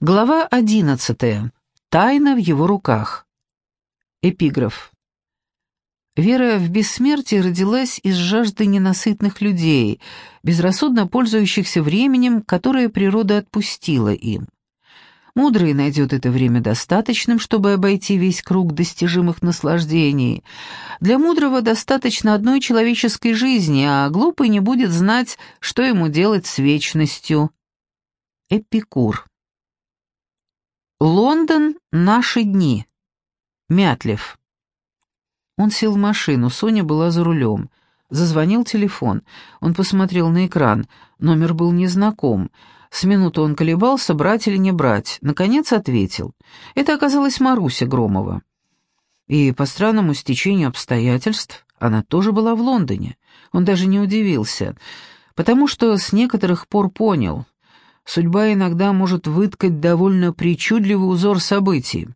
Глава одиннадцатая. Тайна в его руках. Эпиграф. Вера в бессмертие родилась из жажды ненасытных людей, безрассудно пользующихся временем, которое природа отпустила им. Мудрый найдет это время достаточным, чтобы обойти весь круг достижимых наслаждений. Для мудрого достаточно одной человеческой жизни, а глупый не будет знать, что ему делать с вечностью. Эпикур. Лондон — наши дни. Мятлев. Он сел в машину, Соня была за рулем. Зазвонил телефон. Он посмотрел на экран. Номер был незнаком. С минуту он колебался, брать или не брать. Наконец ответил. Это оказалась Маруся Громова. И по странному стечению обстоятельств она тоже была в Лондоне. Он даже не удивился, потому что с некоторых пор понял, судьба иногда может выткать довольно причудливый узор событий.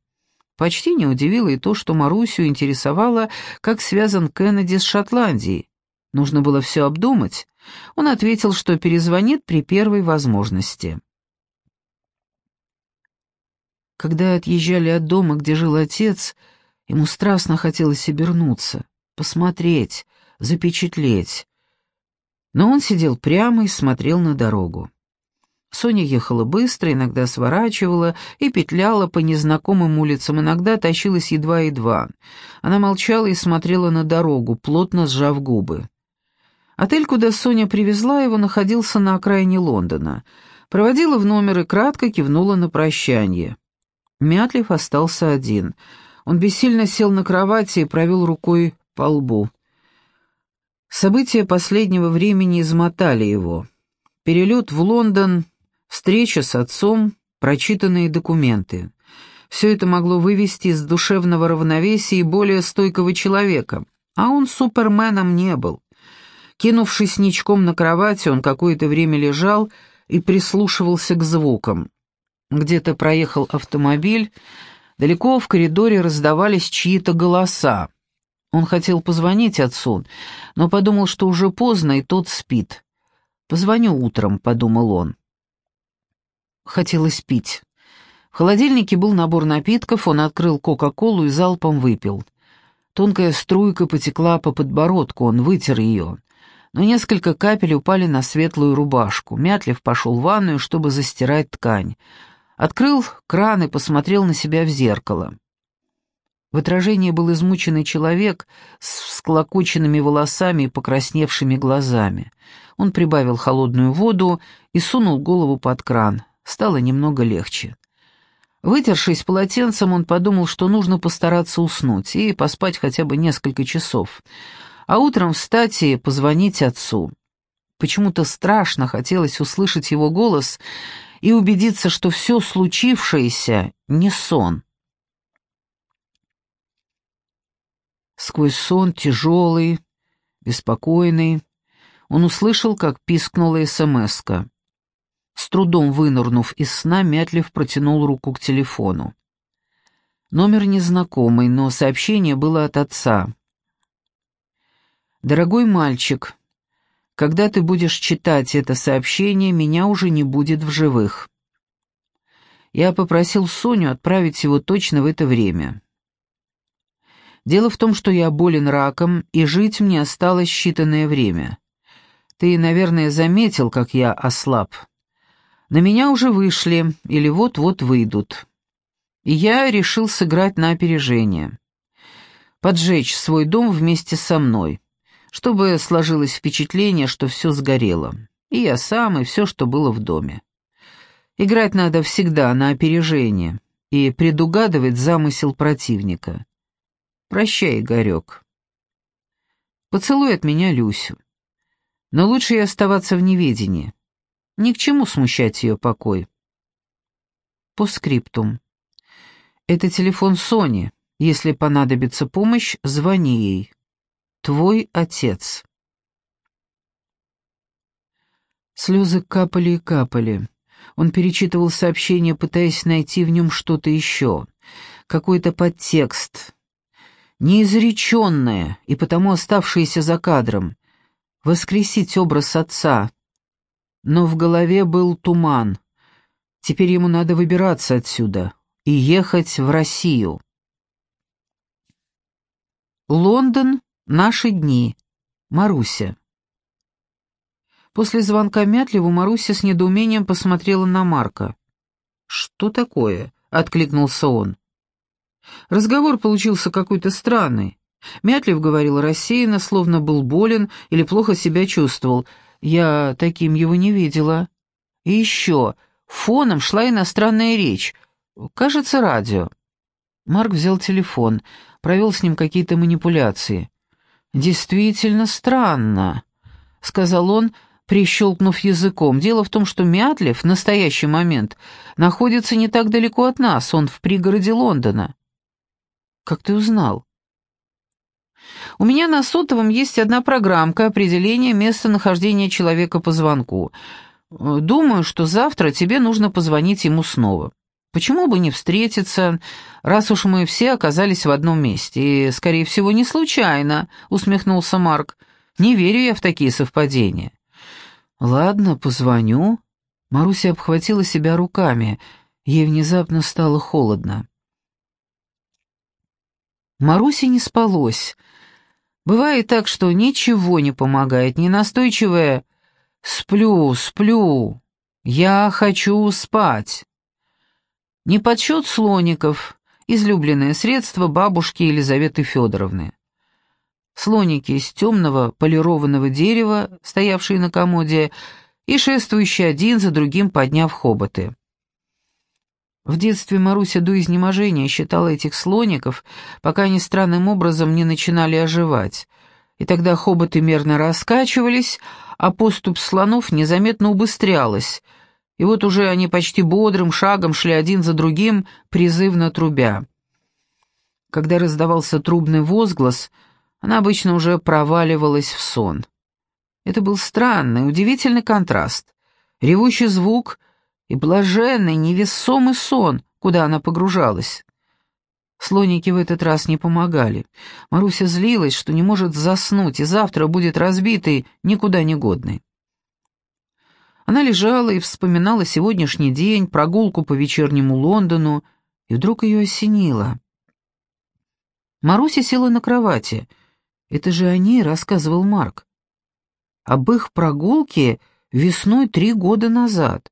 Почти не удивило и то, что Марусю интересовало, как связан Кеннеди с Шотландией. Нужно было все обдумать. Он ответил, что перезвонит при первой возможности. Когда отъезжали от дома, где жил отец, ему страстно хотелось обернуться, посмотреть, запечатлеть. Но он сидел прямо и смотрел на дорогу. Соня ехала быстро, иногда сворачивала и петляла по незнакомым улицам, иногда тащилась едва-едва. Она молчала и смотрела на дорогу, плотно сжав губы. Отель, куда Соня привезла его, находился на окраине Лондона. Проводила в номер и кратко кивнула на прощание. Мятлив остался один. Он бессильно сел на кровати и провел рукой по лбу. События последнего времени измотали его. Перелет в Лондон, Встреча с отцом, прочитанные документы. Все это могло вывести из душевного равновесия и более стойкого человека, а он суперменом не был. Кинувшись ничком на кровати, он какое-то время лежал и прислушивался к звукам. Где-то проехал автомобиль, далеко в коридоре раздавались чьи-то голоса. Он хотел позвонить отцу, но подумал, что уже поздно, и тот спит. «Позвоню утром», — подумал он. Хотелось пить. В холодильнике был набор напитков, он открыл Кока-Колу и залпом выпил. Тонкая струйка потекла по подбородку, он вытер ее. Но несколько капель упали на светлую рубашку. Мятлев пошел в ванную, чтобы застирать ткань. Открыл кран и посмотрел на себя в зеркало. В отражении был измученный человек с всклокоченными волосами и покрасневшими глазами. Он прибавил холодную воду и сунул голову под кран стало немного легче. Вытершись полотенцем, он подумал, что нужно постараться уснуть и поспать хотя бы несколько часов, а утром встать и позвонить отцу. Почему-то страшно хотелось услышать его голос и убедиться, что все случившееся не сон. Сквозь сон, тяжелый, беспокойный, он услышал, как пискнула смска. С трудом вынырнув из сна, Мятлев протянул руку к телефону. Номер незнакомый, но сообщение было от отца. «Дорогой мальчик, когда ты будешь читать это сообщение, меня уже не будет в живых. Я попросил Соню отправить его точно в это время. Дело в том, что я болен раком, и жить мне осталось считанное время. Ты, наверное, заметил, как я ослаб». На меня уже вышли или вот-вот выйдут. И я решил сыграть на опережение. Поджечь свой дом вместе со мной, чтобы сложилось впечатление, что все сгорело. И я сам, и все, что было в доме. Играть надо всегда на опережение и предугадывать замысел противника. Прощай, Игорек. Поцелуй от меня Люсю. Но лучше и оставаться в неведении. Ни к чему смущать ее покой. По скриптум. Это телефон Сони. Если понадобится помощь, звони ей. Твой отец. Слезы капали и капали. Он перечитывал сообщение, пытаясь найти в нем что-то еще, какой-то подтекст, неизреченное и потому оставшееся за кадром. Воскресить образ отца, но в голове был туман. Теперь ему надо выбираться отсюда и ехать в Россию. Лондон. Наши дни. Маруся. После звонка Мятлеву Маруся с недоумением посмотрела на Марка. «Что такое?» — откликнулся он. Разговор получился какой-то странный. Мятлев говорил рассеянно, словно был болен или плохо себя чувствовал. Я таким его не видела. И еще, фоном шла иностранная речь. Кажется, радио. Марк взял телефон, провел с ним какие-то манипуляции. «Действительно странно», — сказал он, прищелкнув языком. «Дело в том, что Мятлев в настоящий момент находится не так далеко от нас, он в пригороде Лондона». «Как ты узнал?» «У меня на сотовом есть одна программка определения местонахождения человека по звонку. Думаю, что завтра тебе нужно позвонить ему снова». Почему бы не встретиться, раз уж мы все оказались в одном месте? И, скорее всего, не случайно, усмехнулся Марк. Не верю я в такие совпадения. Ладно, позвоню. Маруся обхватила себя руками. Ей внезапно стало холодно. Марусе не спалось. Бывает так, что ничего не помогает, не настойчивое «сплю, сплю, я хочу спать». Не подсчет слоников, излюбленное средство бабушки Елизаветы Федоровны. Слоники из темного полированного дерева, стоявшие на комоде, и шествующие один за другим, подняв хоботы. В детстве Маруся до изнеможения считала этих слоников, пока они странным образом не начинали оживать, и тогда хоботы мерно раскачивались, а поступ слонов незаметно убыстрялась — и вот уже они почти бодрым шагом шли один за другим, призывно трубя. Когда раздавался трубный возглас, она обычно уже проваливалась в сон. Это был странный, удивительный контраст. Ревущий звук и блаженный, невесомый сон, куда она погружалась. Слоники в этот раз не помогали. Маруся злилась, что не может заснуть, и завтра будет разбитый, никуда не годный. Она лежала и вспоминала сегодняшний день, прогулку по вечернему Лондону, и вдруг ее осенило. Маруся села на кровати. Это же о ней рассказывал Марк. Об их прогулке весной три года назад.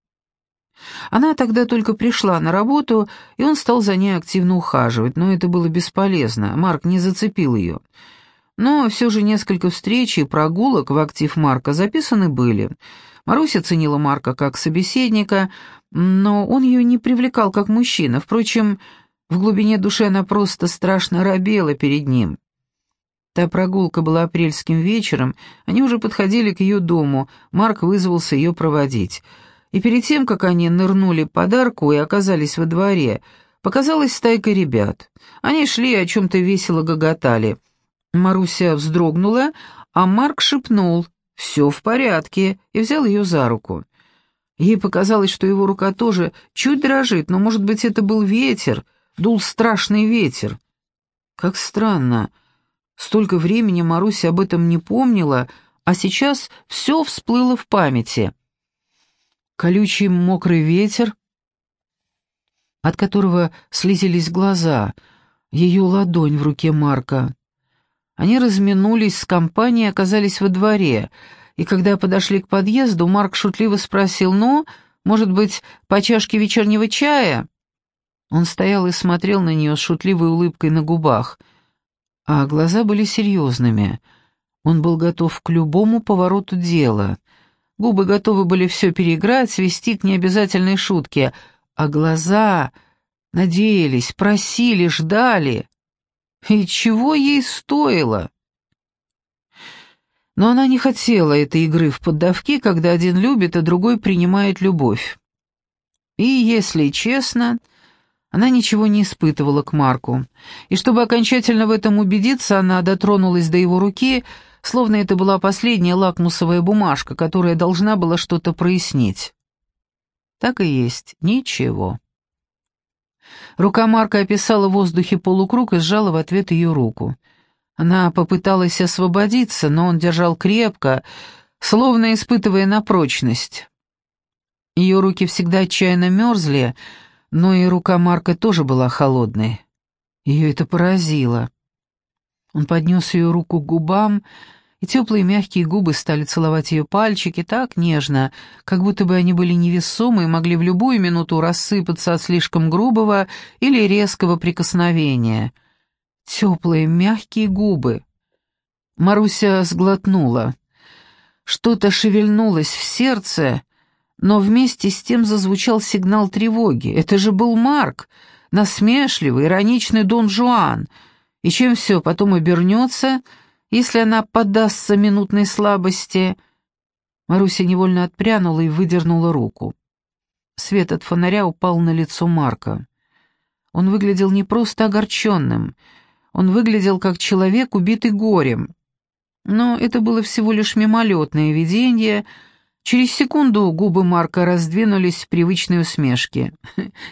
Она тогда только пришла на работу, и он стал за ней активно ухаживать, но это было бесполезно, Марк не зацепил ее. Но все же несколько встреч и прогулок в актив Марка записаны были — Маруся ценила Марка как собеседника, но он ее не привлекал как мужчина. Впрочем, в глубине души она просто страшно робела перед ним. Та прогулка была апрельским вечером, они уже подходили к ее дому, Марк вызвался ее проводить. И перед тем, как они нырнули под арку и оказались во дворе, показалась стайка ребят. Они шли и о чем-то весело гоготали. Маруся вздрогнула, а Марк шепнул — «Все в порядке», и взял ее за руку. Ей показалось, что его рука тоже чуть дрожит, но, может быть, это был ветер, дул страшный ветер. Как странно. Столько времени Маруся об этом не помнила, а сейчас все всплыло в памяти. Колючий мокрый ветер, от которого слезились глаза, ее ладонь в руке Марка. Они разминулись с компанией оказались во дворе, и когда подошли к подъезду, Марк шутливо спросил, «Ну, может быть, по чашке вечернего чая?» Он стоял и смотрел на нее с шутливой улыбкой на губах, а глаза были серьезными. Он был готов к любому повороту дела. Губы готовы были все переиграть, свести к необязательной шутке, а глаза надеялись, просили, ждали. И чего ей стоило? Но она не хотела этой игры в поддавки, когда один любит, а другой принимает любовь. И, если честно, она ничего не испытывала к Марку. И чтобы окончательно в этом убедиться, она дотронулась до его руки, словно это была последняя лакмусовая бумажка, которая должна была что-то прояснить. Так и есть, ничего. Рука Марка описала в воздухе полукруг и сжала в ответ ее руку. Она попыталась освободиться, но он держал крепко, словно испытывая на прочность. Ее руки всегда отчаянно мерзли, но и рука Марка тоже была холодной. Ее это поразило. Он поднес ее руку к губам, и теплые мягкие губы стали целовать ее пальчики так нежно, как будто бы они были невесомы и могли в любую минуту рассыпаться от слишком грубого или резкого прикосновения. Теплые мягкие губы. Маруся сглотнула. Что-то шевельнулось в сердце, но вместе с тем зазвучал сигнал тревоги. Это же был Марк, насмешливый, ироничный Дон Жуан. И чем все потом обернется, если она поддастся минутной слабости? Маруся невольно отпрянула и выдернула руку. Свет от фонаря упал на лицо Марка. Он выглядел не просто огорченным, он выглядел как человек, убитый горем. Но это было всего лишь мимолетное видение — Через секунду губы Марка раздвинулись в привычной усмешке.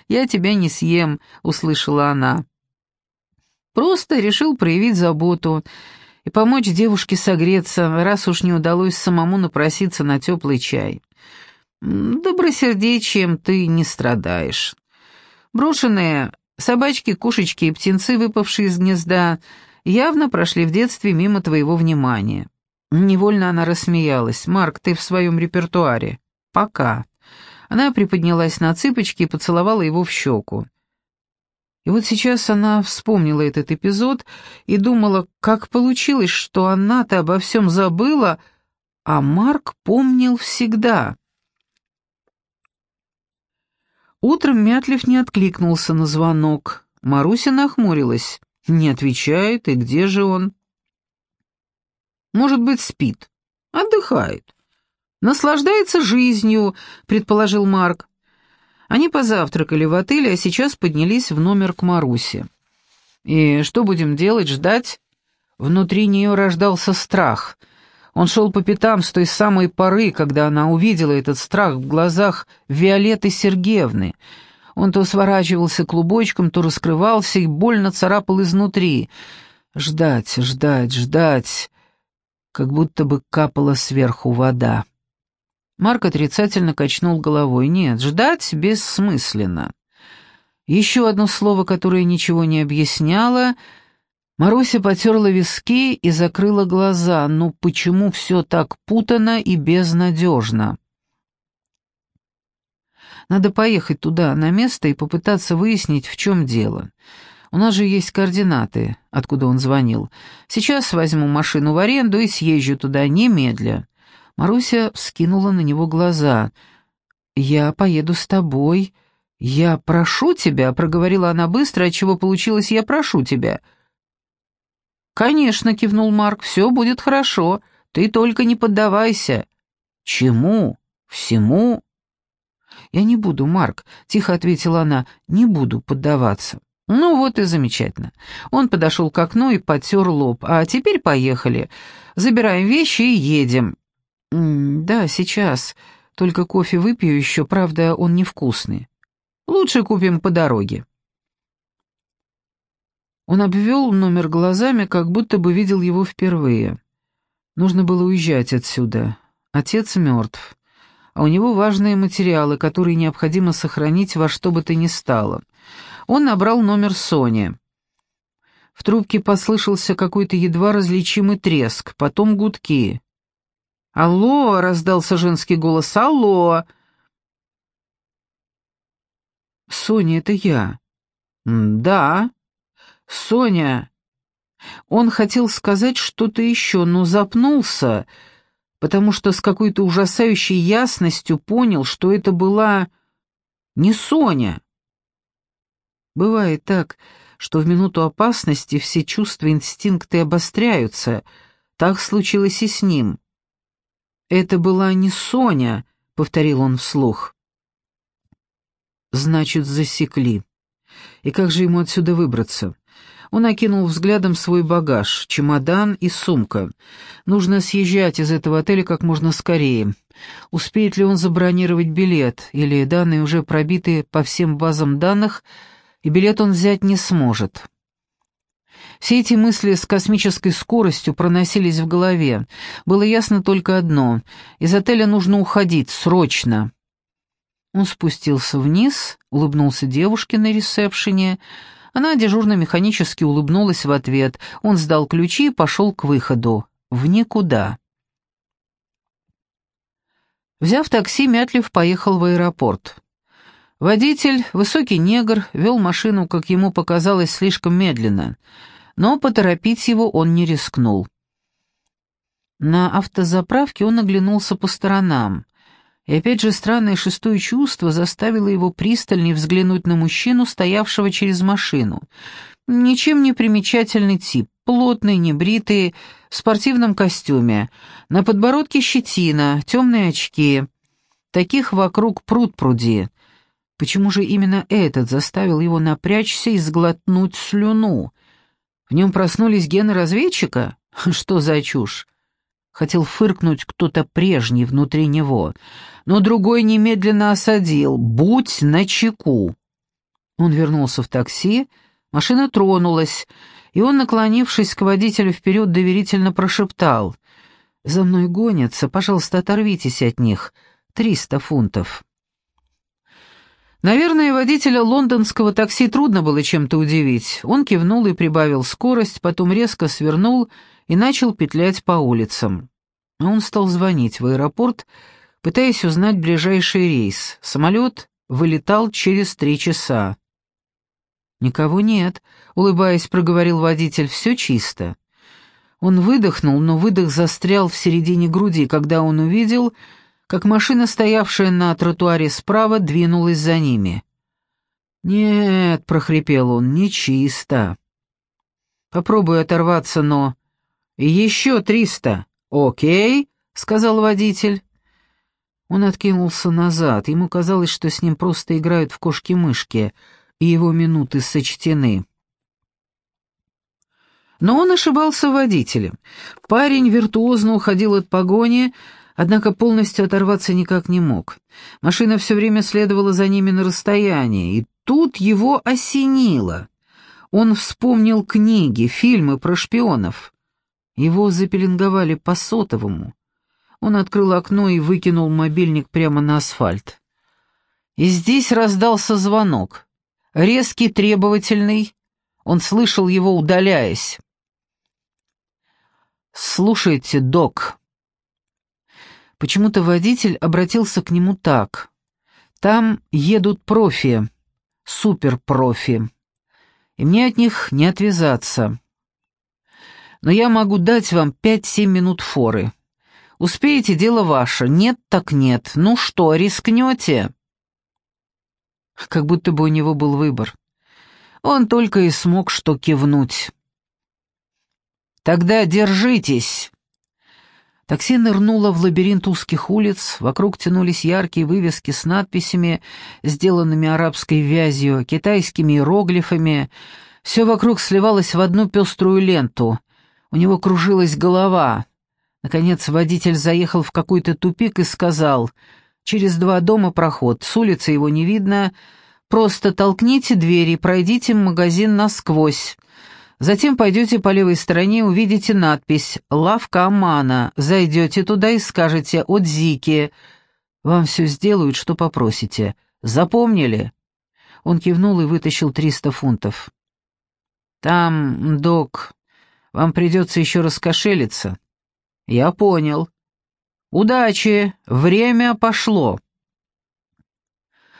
«Я тебя не съем», — услышала она. «Просто решил проявить заботу и помочь девушке согреться, раз уж не удалось самому напроситься на теплый чай. Добросердечием ты не страдаешь. Брошенные собачки, кошечки и птенцы, выпавшие из гнезда, явно прошли в детстве мимо твоего внимания». Невольно она рассмеялась. «Марк, ты в своем репертуаре?» «Пока». Она приподнялась на цыпочки и поцеловала его в щеку. И вот сейчас она вспомнила этот эпизод и думала, как получилось, что она-то обо всем забыла, а Марк помнил всегда. Утром Мятлев не откликнулся на звонок. Маруся нахмурилась. «Не отвечает, и где же он?» Может быть, спит. Отдыхает. Наслаждается жизнью, предположил Марк. Они позавтракали в отеле, а сейчас поднялись в номер к Марусе. И что будем делать, ждать? Внутри нее рождался страх. Он шел по пятам с той самой поры, когда она увидела этот страх в глазах Виолетты Сергеевны. Он то сворачивался клубочком, то раскрывался и больно царапал изнутри. Ждать, ждать, ждать как будто бы капала сверху вода. Марк отрицательно качнул головой. «Нет, ждать бессмысленно». Еще одно слово, которое ничего не объясняло. Маруся потерла виски и закрыла глаза. Ну почему все так путано и безнадежно? Надо поехать туда, на место, и попытаться выяснить, в чем дело. У нас же есть координаты, откуда он звонил. Сейчас возьму машину в аренду и съезжу туда немедля». Маруся вскинула на него глаза. «Я поеду с тобой. Я прошу тебя», — проговорила она быстро, отчего получилось «я прошу тебя». «Конечно», — кивнул Марк, — «все будет хорошо. Ты только не поддавайся». «Чему? Всему?» «Я не буду, Марк», — тихо ответила она, — «не буду поддаваться». «Ну вот и замечательно». Он подошел к окну и потер лоб. «А теперь поехали. Забираем вещи и едем». «Да, сейчас. Только кофе выпью еще, правда, он невкусный. Лучше купим по дороге». Он обвел номер глазами, как будто бы видел его впервые. Нужно было уезжать отсюда. Отец мертв, а у него важные материалы, которые необходимо сохранить во что бы то ни стало — он набрал номер Сони. В трубке послышался какой-то едва различимый треск, потом гудки. «Алло!» — раздался женский голос. «Алло!» «Соня, это я». «Да». «Соня». Он хотел сказать что-то еще, но запнулся, потому что с какой-то ужасающей ясностью понял, что это была не Соня. Бывает так, что в минуту опасности все чувства инстинкты обостряются. Так случилось и с ним. «Это была не Соня», — повторил он вслух. «Значит, засекли. И как же ему отсюда выбраться?» Он окинул взглядом свой багаж, чемодан и сумка. Нужно съезжать из этого отеля как можно скорее. Успеет ли он забронировать билет, или данные уже пробиты по всем базам данных — и билет он взять не сможет. Все эти мысли с космической скоростью проносились в голове. Было ясно только одно — из отеля нужно уходить, срочно. Он спустился вниз, улыбнулся девушке на ресепшене. Она дежурно механически улыбнулась в ответ. Он сдал ключи и пошел к выходу. В никуда. Взяв такси, Мятлев поехал в аэропорт. Водитель, высокий негр, вел машину, как ему показалось, слишком медленно, но поторопить его он не рискнул. На автозаправке он оглянулся по сторонам, и опять же странное шестое чувство заставило его пристальнее взглянуть на мужчину, стоявшего через машину. Ничем не примечательный тип, плотный, небритый, в спортивном костюме, на подбородке щетина, темные очки. Таких вокруг пруд пруди. Почему же именно этот заставил его напрячься и сглотнуть слюну? В нем проснулись гены разведчика? Что за чушь? Хотел фыркнуть кто-то прежний внутри него, но другой немедленно осадил «Будь начеку!». Он вернулся в такси, машина тронулась, и он, наклонившись к водителю вперед, доверительно прошептал «За мной гонятся, пожалуйста, оторвитесь от них. Триста фунтов». Наверное, водителя лондонского такси трудно было чем-то удивить. Он кивнул и прибавил скорость, потом резко свернул и начал петлять по улицам. Он стал звонить в аэропорт, пытаясь узнать ближайший рейс. Самолет вылетал через три часа. «Никого нет», — улыбаясь, проговорил водитель, — «все чисто». Он выдохнул, но выдох застрял в середине груди, когда он увидел, как машина, стоявшая на тротуаре справа, двинулась за ними. «Нет», — прохрипел он, — «не чисто». «Попробую оторваться, но...» «Еще триста». «Окей», — сказал водитель. Он откинулся назад. Ему казалось, что с ним просто играют в кошки-мышки, и его минуты сочтены. Но он ошибался водителем. Парень виртуозно уходил от погони, однако полностью оторваться никак не мог. Машина все время следовала за ними на расстоянии, и тут его осенило. Он вспомнил книги, фильмы про шпионов. Его запеленговали по сотовому. Он открыл окно и выкинул мобильник прямо на асфальт. И здесь раздался звонок. Резкий, требовательный. Он слышал его, удаляясь. «Слушайте, док», Почему-то водитель обратился к нему так. «Там едут профи, суперпрофи, и мне от них не отвязаться. Но я могу дать вам пять-семь минут форы. Успеете, дело ваше, нет так нет. Ну что, рискнете?» Как будто бы у него был выбор. Он только и смог что кивнуть. «Тогда держитесь!» Такси нырнуло в лабиринт узких улиц, вокруг тянулись яркие вывески с надписями, сделанными арабской вязью, китайскими иероглифами. Все вокруг сливалось в одну пеструю ленту. У него кружилась голова. Наконец водитель заехал в какой-то тупик и сказал, «Через два дома проход, с улицы его не видно, просто толкните двери и пройдите магазин насквозь». Затем пойдете по левой стороне, увидите надпись «Лавка Амана». Зайдете туда и скажете «Отзики». Вам все сделают, что попросите. Запомнили?» Он кивнул и вытащил триста фунтов. «Там, док, вам придется еще раскошелиться». «Я понял». «Удачи! Время пошло!»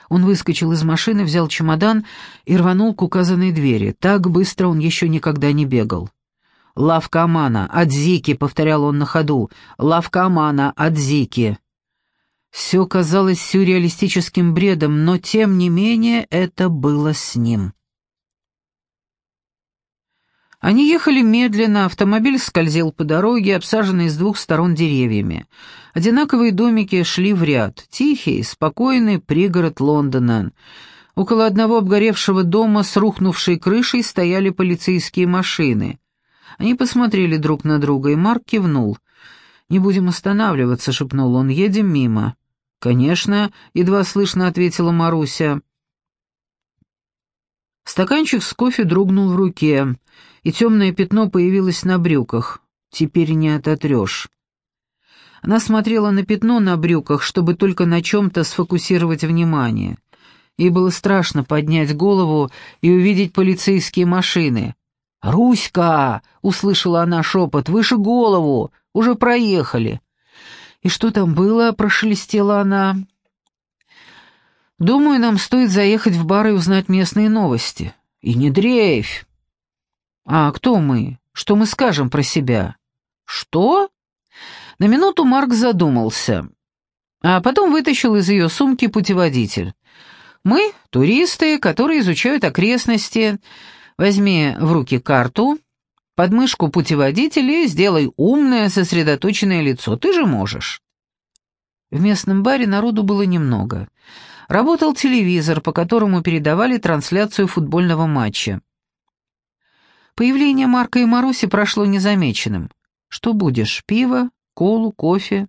Он выскочил из машины, взял чемодан и рванул к указанной двери. Так быстро он еще никогда не бегал. «Лавка Амана, Адзики», — повторял он на ходу. «Лавка Амана, Адзики». Все казалось сюрреалистическим бредом, но тем не менее это было с ним. Они ехали медленно, автомобиль скользил по дороге, обсаженной с двух сторон деревьями. Одинаковые домики шли в ряд, тихий, спокойный пригород Лондона. Около одного обгоревшего дома с рухнувшей крышей стояли полицейские машины. Они посмотрели друг на друга, и Марк кивнул. «Не будем останавливаться», — шепнул он, — «едем мимо». «Конечно», — едва слышно ответила Маруся. Стаканчик с кофе дрогнул в руке и темное пятно появилось на брюках. Теперь не ототрешь. Она смотрела на пятно на брюках, чтобы только на чем-то сфокусировать внимание. Ей было страшно поднять голову и увидеть полицейские машины. «Руська!» — услышала она шепот. «Выше голову! Уже проехали!» «И что там было?» — прошелестела она. «Думаю, нам стоит заехать в бар и узнать местные новости». «И не дрейфь!» «А кто мы? Что мы скажем про себя?» «Что?» На минуту Марк задумался, а потом вытащил из ее сумки путеводитель. «Мы — туристы, которые изучают окрестности. Возьми в руки карту, подмышку путеводителя сделай умное, сосредоточенное лицо. Ты же можешь». В местном баре народу было немного. Работал телевизор, по которому передавали трансляцию футбольного матча. Появление Марка и Маруси прошло незамеченным. «Что будешь, пиво, колу, кофе?»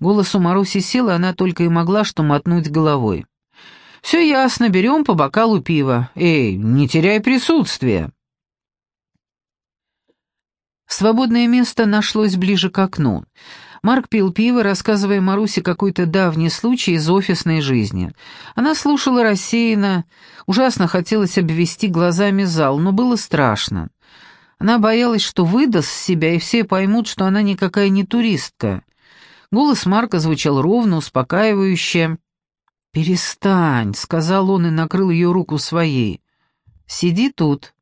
Голос у Маруси сел, и она только и могла что мотнуть головой. «Все ясно, берем по бокалу пива. Эй, не теряй присутствие!» Свободное место нашлось ближе к окну. Марк пил пиво, рассказывая Марусе какой-то давний случай из офисной жизни. Она слушала рассеянно, ужасно хотелось обвести глазами зал, но было страшно. Она боялась, что выдаст себя, и все поймут, что она никакая не туристка. Голос Марка звучал ровно, успокаивающе. «Перестань», — сказал он и накрыл ее руку своей. «Сиди тут.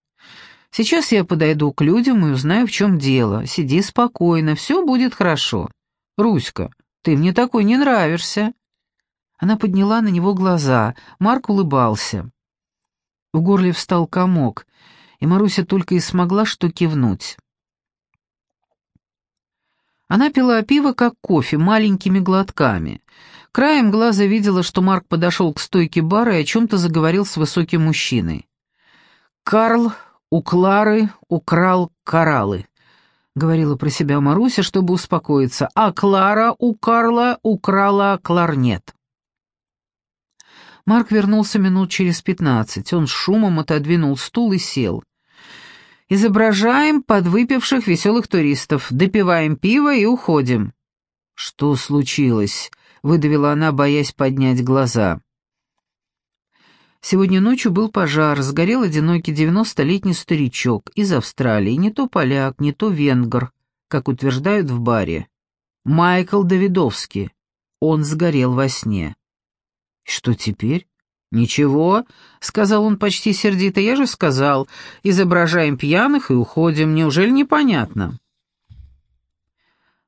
Сейчас я подойду к людям и узнаю, в чем дело. Сиди спокойно, все будет хорошо. Руська, ты мне такой не нравишься». Она подняла на него глаза. Марк улыбался. В горле встал комок — и Маруся только и смогла что кивнуть. Она пила пиво, как кофе, маленькими глотками. Краем глаза видела, что Марк подошел к стойке бара и о чем-то заговорил с высоким мужчиной. «Карл у Клары украл кораллы», — говорила про себя Маруся, чтобы успокоиться, а Клара у Карла украла кларнет. Марк вернулся минут через пятнадцать. Он шумом отодвинул стул и сел. «Изображаем подвыпивших веселых туристов, допиваем пиво и уходим». «Что случилось?» — выдавила она, боясь поднять глаза. Сегодня ночью был пожар, сгорел одинокий девяностолетний старичок из Австралии, не то поляк, не то венгр, как утверждают в баре. Майкл Давидовский. Он сгорел во сне. «Что теперь?» «Ничего», — сказал он почти сердито, — «я же сказал, изображаем пьяных и уходим, неужели непонятно?»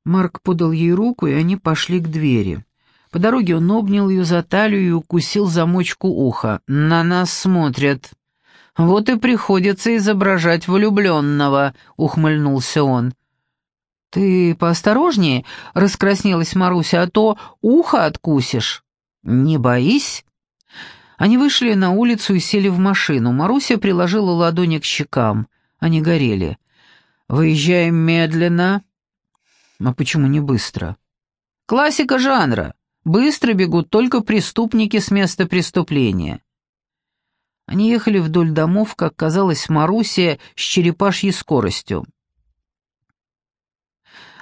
Марк подал ей руку, и они пошли к двери. По дороге он обнял ее за талию и укусил замочку уха. «На нас смотрят». «Вот и приходится изображать влюбленного», — ухмыльнулся он. «Ты поосторожнее», — раскраснелась Маруся, — «а то ухо откусишь». «Не боись?» Они вышли на улицу и сели в машину. Маруся приложила ладони к щекам. Они горели. «Выезжаем медленно». «А почему не быстро?» «Классика жанра. Быстро бегут только преступники с места преступления». Они ехали вдоль домов, как казалось Марусе, с черепашьей скоростью.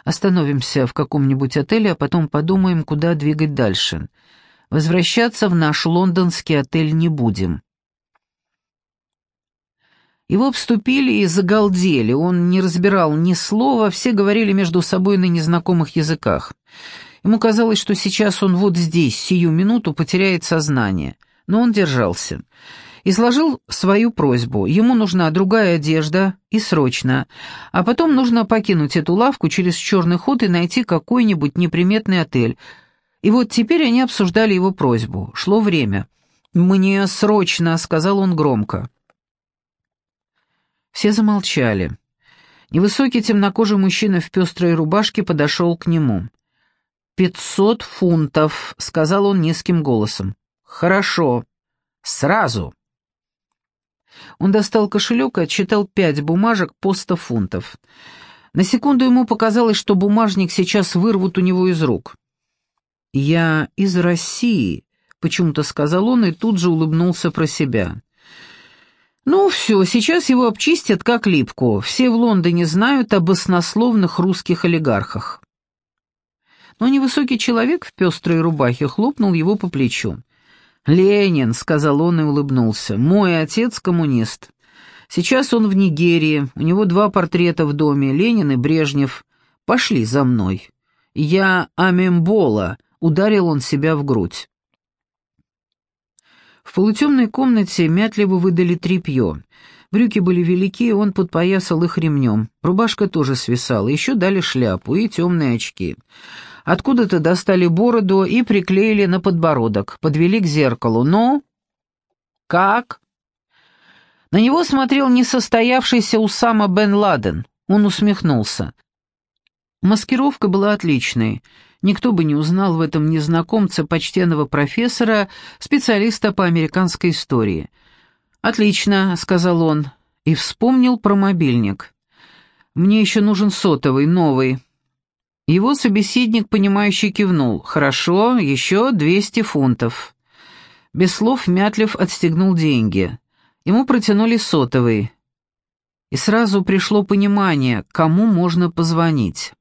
«Остановимся в каком-нибудь отеле, а потом подумаем, куда двигать дальше». Возвращаться в наш лондонский отель не будем. Его обступили и загалдели, он не разбирал ни слова, все говорили между собой на незнакомых языках. Ему казалось, что сейчас он вот здесь, сию минуту, потеряет сознание. Но он держался. Изложил свою просьбу. Ему нужна другая одежда, и срочно. А потом нужно покинуть эту лавку через черный ход и найти какой-нибудь неприметный отель, и вот теперь они обсуждали его просьбу. Шло время. «Мне срочно», — сказал он громко. Все замолчали. Невысокий темнокожий мужчина в пестрой рубашке подошел к нему. «Пятьсот фунтов», — сказал он низким голосом. «Хорошо. Сразу». Он достал кошелек и отчитал пять бумажек по сто фунтов. На секунду ему показалось, что бумажник сейчас вырвут у него из рук. «Я из России», — почему-то сказал он и тут же улыбнулся про себя. «Ну все, сейчас его обчистят как липку. Все в Лондоне знают об оснословных русских олигархах». Но невысокий человек в пестрой рубахе хлопнул его по плечу. «Ленин», — сказал он и улыбнулся, — «мой отец коммунист. Сейчас он в Нигерии, у него два портрета в доме, Ленин и Брежнев. Пошли за мной». «Я Амембола», — ударил он себя в грудь. В полутемной комнате Мятлеву выдали тряпье. Брюки были велики, он подпоясал их ремнем. Рубашка тоже свисала, еще дали шляпу и темные очки. Откуда-то достали бороду и приклеили на подбородок, подвели к зеркалу. «Ну? Как?» На него смотрел несостоявшийся Усама бен Ладен. Он усмехнулся. Маскировка была отличной. Никто бы не узнал в этом незнакомце почтенного профессора, специалиста по американской истории. «Отлично», — сказал он, и вспомнил про мобильник. «Мне еще нужен сотовый, новый». Его собеседник, понимающий, кивнул. «Хорошо, еще двести фунтов». Без слов Мятлев отстегнул деньги. Ему протянули сотовый. И сразу пришло понимание, кому можно позвонить.